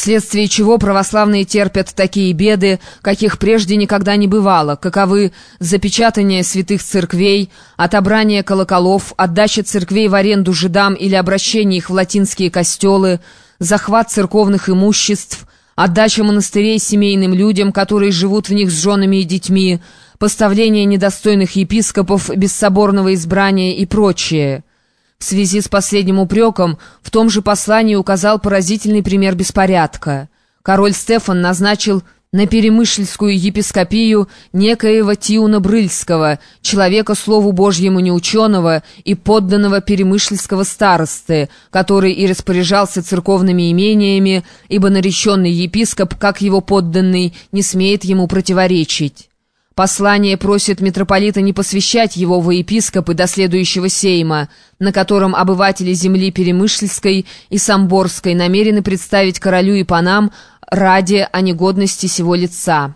вследствие чего православные терпят такие беды, каких прежде никогда не бывало, каковы запечатание святых церквей, отобрание колоколов, отдача церквей в аренду жидам или обращение их в латинские костелы, захват церковных имуществ, отдача монастырей семейным людям, которые живут в них с женами и детьми, поставление недостойных епископов без соборного избрания и прочее. В связи с последним упреком в том же послании указал поразительный пример беспорядка. Король Стефан назначил на Перемышльскую епископию некоего Тиуна Брыльского, человека Слову Божьему неученого и подданного Перемышльского старосты, который и распоряжался церковными имениями, ибо нареченный епископ, как его подданный, не смеет ему противоречить. Послание просит митрополита не посвящать его во епископы до следующего сейма, на котором обыватели земли Перемышльской и Самборской намерены представить королю и панам ради о негодности сего лица.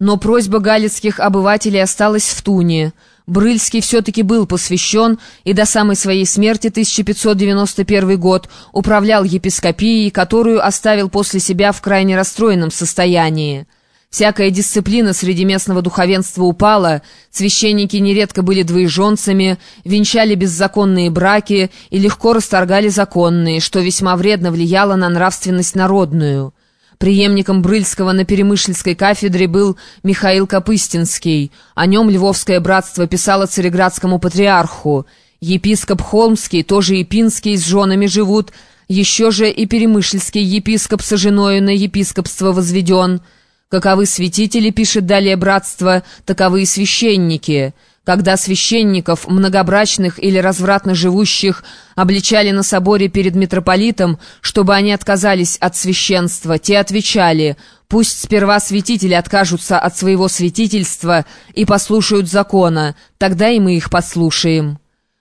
Но просьба галицких обывателей осталась в туне. Брыльский все-таки был посвящен и до самой своей смерти 1591 год управлял епископией, которую оставил после себя в крайне расстроенном состоянии. Всякая дисциплина среди местного духовенства упала, священники нередко были двоеженцами, венчали беззаконные браки и легко расторгали законные, что весьма вредно влияло на нравственность народную. Приемником Брыльского на Перемышльской кафедре был Михаил Капыстинский. О нем Львовское братство писало цареградскому патриарху. Епископ Холмский, тоже Епинский, с женами живут. Еще же и Перемышльский епископ со женою на епископство возведен – Каковы святители, пишет далее братство, таковы и священники. Когда священников, многобрачных или развратно живущих, обличали на соборе перед митрополитом, чтобы они отказались от священства, те отвечали, пусть сперва святители откажутся от своего святительства и послушают закона, тогда и мы их послушаем.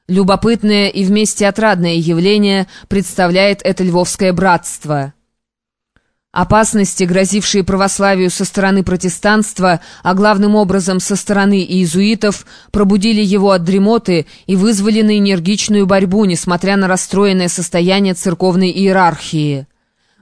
Любопытное и вместе отрадное явление представляет это львовское братство. Опасности, грозившие православию со стороны протестанства, а главным образом со стороны иезуитов, пробудили его от дремоты и вызвали на энергичную борьбу, несмотря на расстроенное состояние церковной иерархии.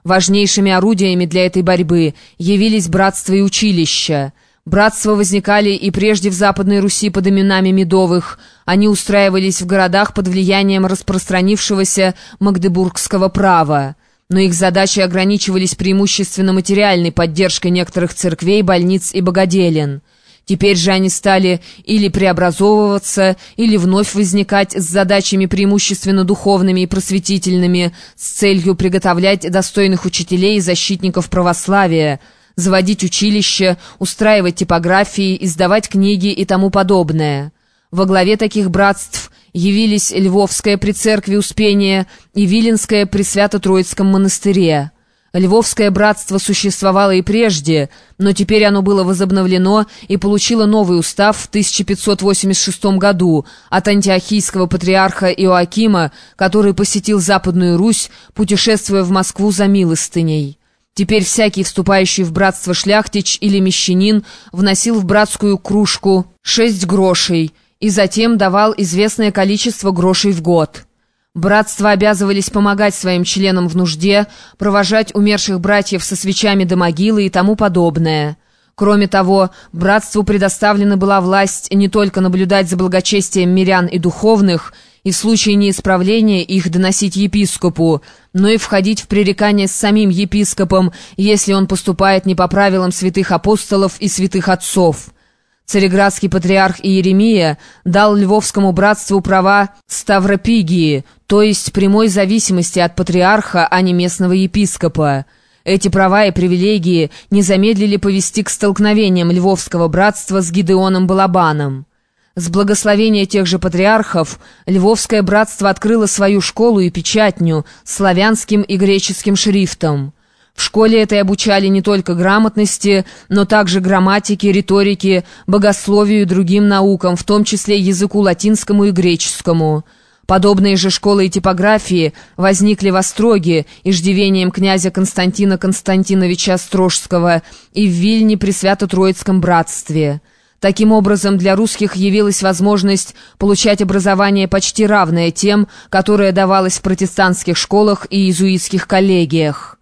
Важнейшими орудиями для этой борьбы явились братства и училища. Братства возникали и прежде в Западной Руси под именами Медовых. Они устраивались в городах под влиянием распространившегося магдебургского права но их задачи ограничивались преимущественно материальной поддержкой некоторых церквей, больниц и богоделен. Теперь же они стали или преобразовываться, или вновь возникать с задачами преимущественно духовными и просветительными, с целью приготовлять достойных учителей и защитников православия, заводить училища, устраивать типографии, издавать книги и тому подобное. Во главе таких братств явились Львовское при церкви Успения и Виленское при Свято-Троицком монастыре. Львовское братство существовало и прежде, но теперь оно было возобновлено и получило новый устав в 1586 году от антиохийского патриарха Иоакима, который посетил Западную Русь, путешествуя в Москву за милостыней. Теперь всякий вступающий в братство шляхтич или мещанин вносил в братскую кружку шесть грошей – и затем давал известное количество грошей в год. Братства обязывались помогать своим членам в нужде, провожать умерших братьев со свечами до могилы и тому подобное. Кроме того, братству предоставлена была власть не только наблюдать за благочестием мирян и духовных, и в случае неисправления их доносить епископу, но и входить в пререкание с самим епископом, если он поступает не по правилам святых апостолов и святых отцов. Цареградский патриарх Иеремия дал Львовскому братству права ставропигии, то есть прямой зависимости от патриарха, а не местного епископа. Эти права и привилегии не замедлили повести к столкновениям Львовского братства с Гидеоном Балабаном. С благословения тех же патриархов Львовское братство открыло свою школу и печатню славянским и греческим шрифтом. В школе этой обучали не только грамотности, но также грамматике, риторике, богословию и другим наукам, в том числе языку латинскому и греческому. Подобные же школы и типографии возникли в Остроге иждивением князя Константина Константиновича Острожского и в Вильне при Свято-Троицком братстве. Таким образом, для русских явилась возможность получать образование почти равное тем, которое давалось в протестантских школах и иезуитских коллегиях.